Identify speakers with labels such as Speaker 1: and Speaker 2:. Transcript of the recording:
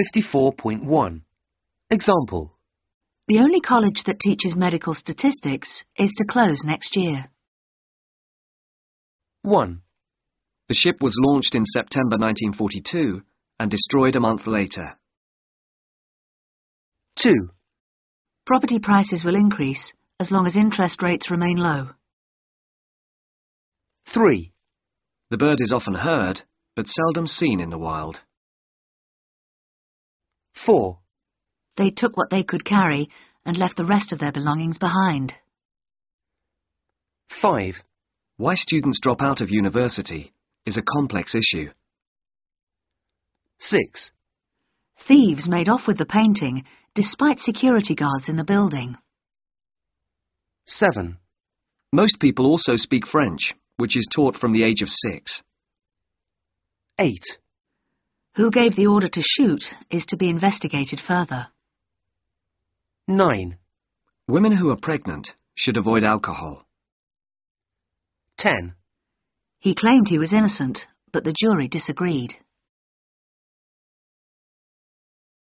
Speaker 1: 54.1 Example
Speaker 2: The only college that teaches medical statistics is to close next year.
Speaker 1: 1.
Speaker 3: The ship was launched in September 1942 and destroyed a month later.
Speaker 1: 2.
Speaker 2: Property prices will increase as long as interest rates remain low.
Speaker 1: 3.
Speaker 3: The bird is often heard, but seldom seen in the wild.
Speaker 1: 4.
Speaker 2: They took what they could carry and left the rest of their belongings behind.
Speaker 1: 5.
Speaker 3: Why students drop out of university is a complex issue.
Speaker 1: 6.
Speaker 2: Thieves made off with the painting despite security guards in the building.
Speaker 1: 7.
Speaker 3: Most people also speak French, which is taught from the age of six.
Speaker 1: 8.
Speaker 2: Who gave the order to shoot is to be investigated further.
Speaker 1: 9.
Speaker 3: Women who are pregnant should avoid alcohol.
Speaker 1: 10.
Speaker 2: He claimed he was innocent, but the jury disagreed.